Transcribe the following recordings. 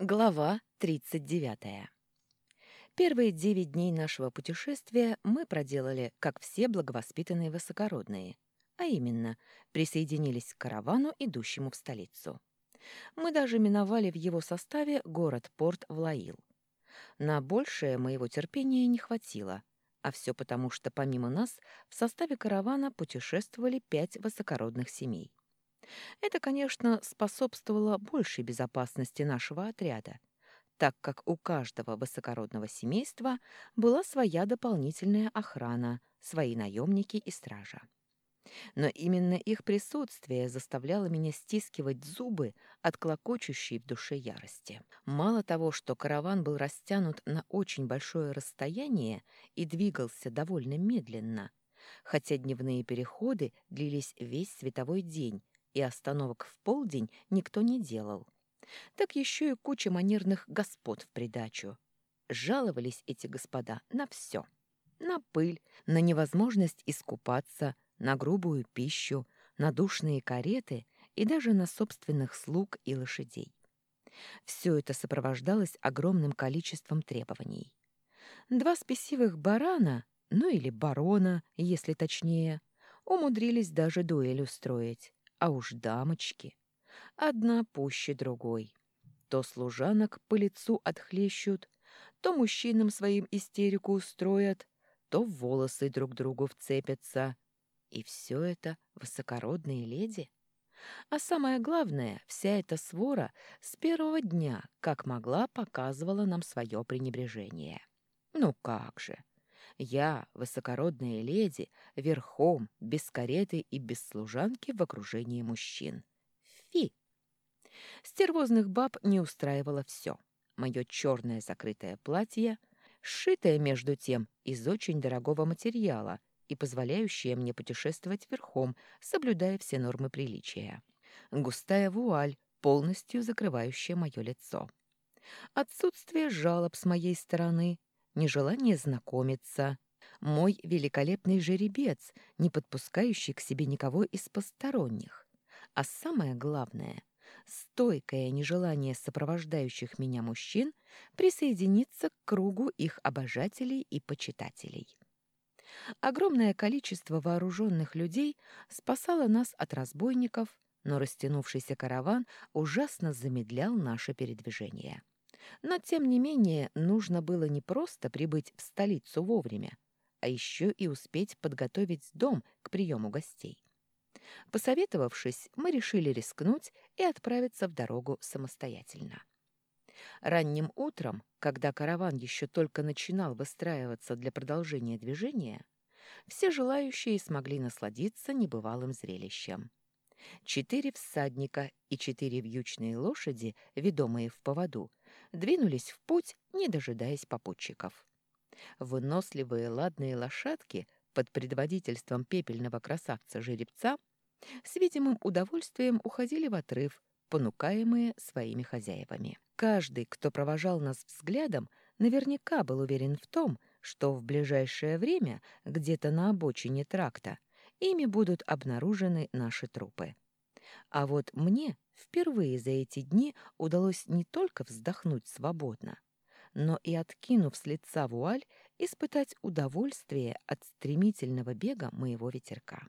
Глава 39. Первые девять дней нашего путешествия мы проделали, как все благовоспитанные высокородные, а именно, присоединились к каравану, идущему в столицу. Мы даже миновали в его составе город-порт Влаил. На большее моего терпения не хватило, а все потому, что помимо нас в составе каравана путешествовали пять высокородных семей. Это, конечно, способствовало большей безопасности нашего отряда, так как у каждого высокородного семейства была своя дополнительная охрана, свои наемники и стража. Но именно их присутствие заставляло меня стискивать зубы от клокочущей в душе ярости. Мало того, что караван был растянут на очень большое расстояние и двигался довольно медленно, хотя дневные переходы длились весь световой день, и остановок в полдень никто не делал. Так еще и куча манерных господ в придачу. Жаловались эти господа на все. На пыль, на невозможность искупаться, на грубую пищу, на душные кареты и даже на собственных слуг и лошадей. Все это сопровождалось огромным количеством требований. Два спесивых барана, ну или барона, если точнее, умудрились даже дуэль устроить. А уж дамочки. Одна пуще другой. То служанок по лицу отхлещут, то мужчинам своим истерику устроят, то волосы друг другу вцепятся. И все это высокородные леди. А самое главное, вся эта свора с первого дня, как могла, показывала нам свое пренебрежение. Ну как же! Я, высокородная леди, верхом, без кареты и без служанки в окружении мужчин. Фи! Стервозных баб не устраивало все. Мое черное закрытое платье, сшитое между тем из очень дорогого материала и позволяющее мне путешествовать верхом, соблюдая все нормы приличия. Густая вуаль, полностью закрывающая мое лицо. Отсутствие жалоб с моей стороны, нежелание знакомиться, мой великолепный жеребец, не подпускающий к себе никого из посторонних. А самое главное — стойкое нежелание сопровождающих меня мужчин присоединиться к кругу их обожателей и почитателей. Огромное количество вооруженных людей спасало нас от разбойников, но растянувшийся караван ужасно замедлял наше передвижение. Но, тем не менее, нужно было не просто прибыть в столицу вовремя, а еще и успеть подготовить дом к приему гостей. Посоветовавшись, мы решили рискнуть и отправиться в дорогу самостоятельно. Ранним утром, когда караван еще только начинал выстраиваться для продолжения движения, все желающие смогли насладиться небывалым зрелищем. Четыре всадника и четыре вьючные лошади, ведомые в поводу, двинулись в путь, не дожидаясь попутчиков. Выносливые ладные лошадки под предводительством пепельного красавца-жеребца с видимым удовольствием уходили в отрыв, понукаемые своими хозяевами. Каждый, кто провожал нас взглядом, наверняка был уверен в том, что в ближайшее время где-то на обочине тракта ими будут обнаружены наши трупы. А вот мне впервые за эти дни удалось не только вздохнуть свободно, но и, откинув с лица вуаль, испытать удовольствие от стремительного бега моего ветерка.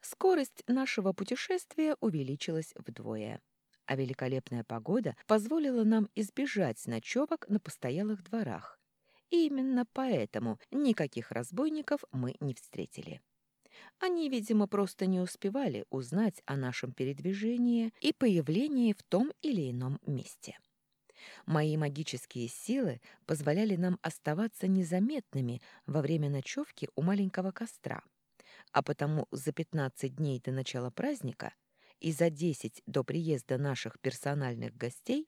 Скорость нашего путешествия увеличилась вдвое, а великолепная погода позволила нам избежать ночевок на постоялых дворах. И именно поэтому никаких разбойников мы не встретили. Они, видимо, просто не успевали узнать о нашем передвижении и появлении в том или ином месте. Мои магические силы позволяли нам оставаться незаметными во время ночевки у маленького костра, а потому за 15 дней до начала праздника и за 10 до приезда наших персональных гостей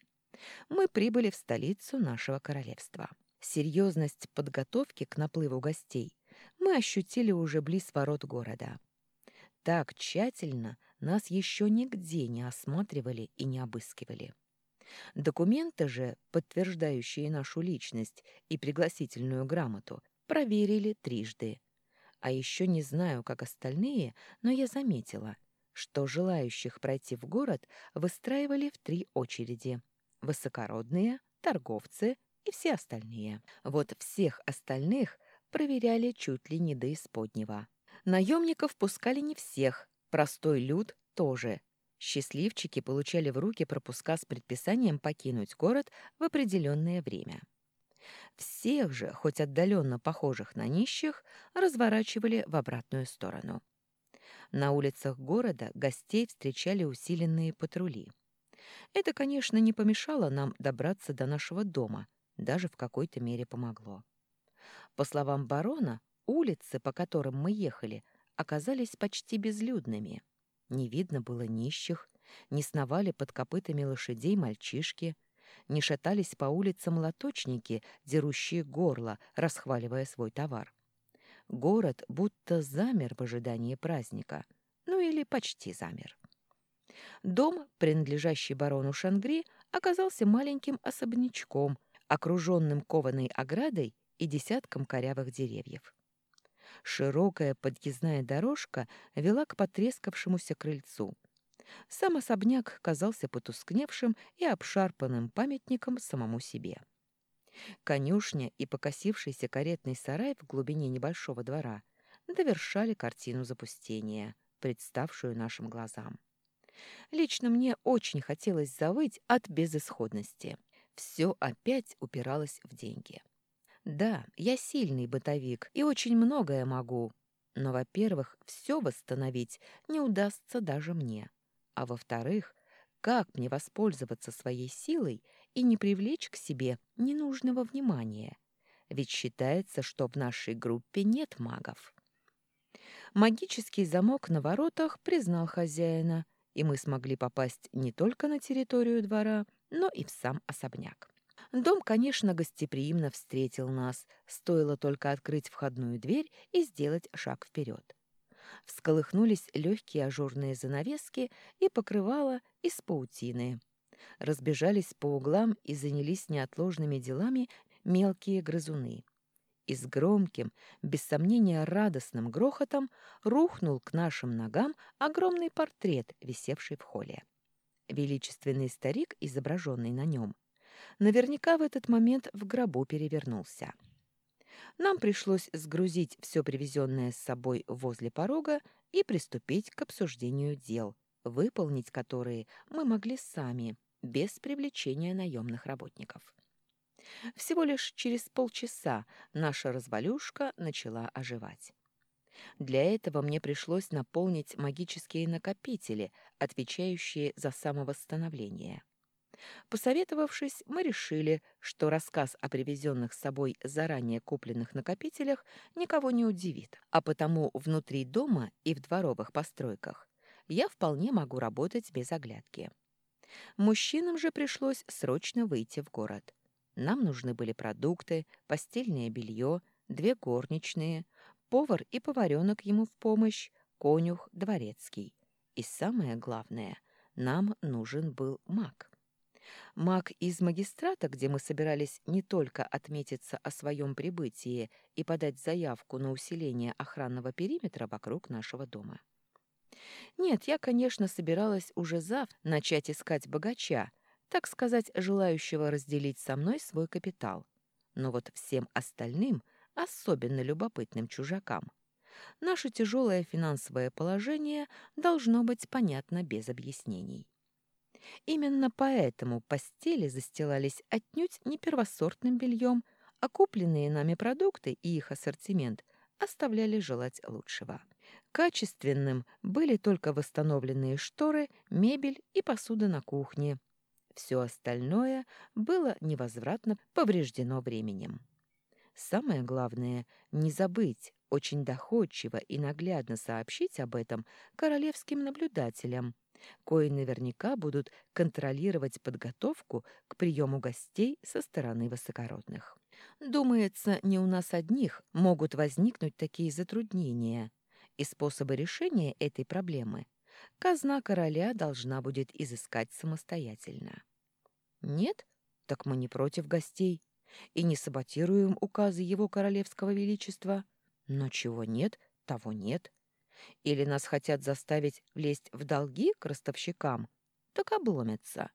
мы прибыли в столицу нашего королевства. Серьезность подготовки к наплыву гостей мы ощутили уже близ ворот города. Так тщательно нас еще нигде не осматривали и не обыскивали. Документы же, подтверждающие нашу личность и пригласительную грамоту, проверили трижды. А еще не знаю, как остальные, но я заметила, что желающих пройти в город выстраивали в три очереди, высокородные, торговцы и все остальные. Вот всех остальных проверяли чуть ли не до исподнего. Наемников пускали не всех, простой люд тоже. Счастливчики получали в руки пропуска с предписанием покинуть город в определенное время. Всех же, хоть отдаленно похожих на нищих, разворачивали в обратную сторону. На улицах города гостей встречали усиленные патрули. Это, конечно, не помешало нам добраться до нашего дома, даже в какой-то мере помогло. По словам барона, улицы, по которым мы ехали, оказались почти безлюдными. Не видно было нищих, не сновали под копытами лошадей мальчишки, не шатались по улицам лоточники, дерущие горло, расхваливая свой товар. Город будто замер в ожидании праздника, ну или почти замер. Дом, принадлежащий барону Шангри, оказался маленьким особнячком, окруженным кованой оградой и десятком корявых деревьев. Широкая подъездная дорожка вела к потрескавшемуся крыльцу. Сам особняк казался потускневшим и обшарпанным памятником самому себе. Конюшня и покосившийся каретный сарай в глубине небольшого двора довершали картину запустения, представшую нашим глазам. Лично мне очень хотелось завыть от безысходности. Все опять упиралось в деньги. Да, я сильный бытовик и очень многое могу. Но, во-первых, все восстановить не удастся даже мне. А во-вторых, как мне воспользоваться своей силой и не привлечь к себе ненужного внимания? Ведь считается, что в нашей группе нет магов. Магический замок на воротах признал хозяина, и мы смогли попасть не только на территорию двора, но и в сам особняк. Дом, конечно, гостеприимно встретил нас, стоило только открыть входную дверь и сделать шаг вперед. Всколыхнулись легкие ажурные занавески и покрывало из паутины. Разбежались по углам и занялись неотложными делами мелкие грызуны. И с громким, без сомнения радостным грохотом рухнул к нашим ногам огромный портрет, висевший в холле. Величественный старик, изображенный на нем, наверняка в этот момент в гробу перевернулся. Нам пришлось сгрузить все привезенное с собой возле порога и приступить к обсуждению дел, выполнить которые мы могли сами, без привлечения наемных работников. Всего лишь через полчаса наша развалюшка начала оживать. Для этого мне пришлось наполнить магические накопители, отвечающие за самовосстановление. Посоветовавшись, мы решили, что рассказ о привезенных с собой заранее купленных накопителях никого не удивит, а потому внутри дома и в дворовых постройках я вполне могу работать без оглядки. Мужчинам же пришлось срочно выйти в город. Нам нужны были продукты, постельное белье, две горничные, повар и поваренок ему в помощь, конюх дворецкий. И самое главное, нам нужен был маг. Маг из магистрата, где мы собирались не только отметиться о своем прибытии и подать заявку на усиление охранного периметра вокруг нашего дома. Нет, я, конечно, собиралась уже завтра начать искать богача, так сказать, желающего разделить со мной свой капитал. Но вот всем остальным, особенно любопытным чужакам, наше тяжелое финансовое положение должно быть понятно без объяснений. Именно поэтому постели застилались отнюдь не первосортным бельем, а купленные нами продукты и их ассортимент оставляли желать лучшего. Качественным были только восстановленные шторы, мебель и посуда на кухне. Все остальное было невозвратно повреждено временем. Самое главное — не забыть очень доходчиво и наглядно сообщить об этом королевским наблюдателям, кои наверняка будут контролировать подготовку к приему гостей со стороны высокородных. Думается, не у нас одних могут возникнуть такие затруднения, и способы решения этой проблемы казна короля должна будет изыскать самостоятельно. Нет? Так мы не против гостей и не саботируем указы его королевского величества. Но чего нет, того нет. Или нас хотят заставить влезть в долги к ростовщикам? Так обломятся.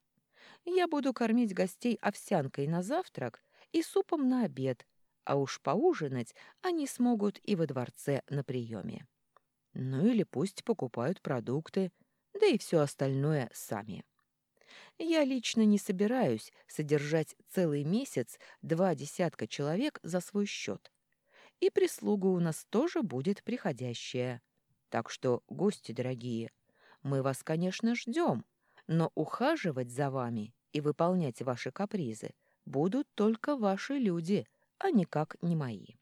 Я буду кормить гостей овсянкой на завтрак и супом на обед, а уж поужинать они смогут и во дворце на приеме. Ну или пусть покупают продукты, да и все остальное сами. Я лично не собираюсь содержать целый месяц два десятка человек за свой счет. И прислуга у нас тоже будет приходящая. Так что, гости дорогие, мы вас, конечно, ждем, но ухаживать за вами и выполнять ваши капризы будут только ваши люди, а никак не мои.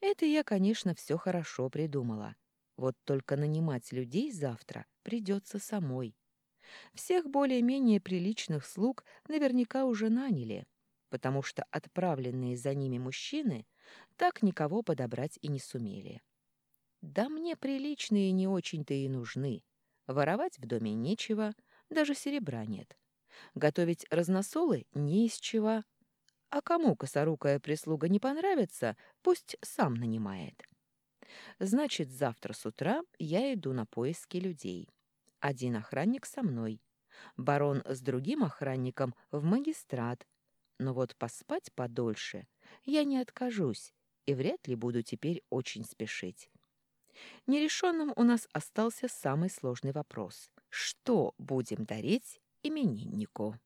Это я, конечно, все хорошо придумала. Вот только нанимать людей завтра придется самой. Всех более-менее приличных слуг наверняка уже наняли, потому что отправленные за ними мужчины так никого подобрать и не сумели. Да мне приличные не очень-то и нужны. Воровать в доме нечего, даже серебра нет. Готовить разносолы не из чего. А кому косорукая прислуга не понравится, пусть сам нанимает. Значит, завтра с утра я иду на поиски людей. Один охранник со мной. Барон с другим охранником в магистрат. Но вот поспать подольше я не откажусь и вряд ли буду теперь очень спешить. Нерешенным у нас остался самый сложный вопрос. Что будем дарить имениннику?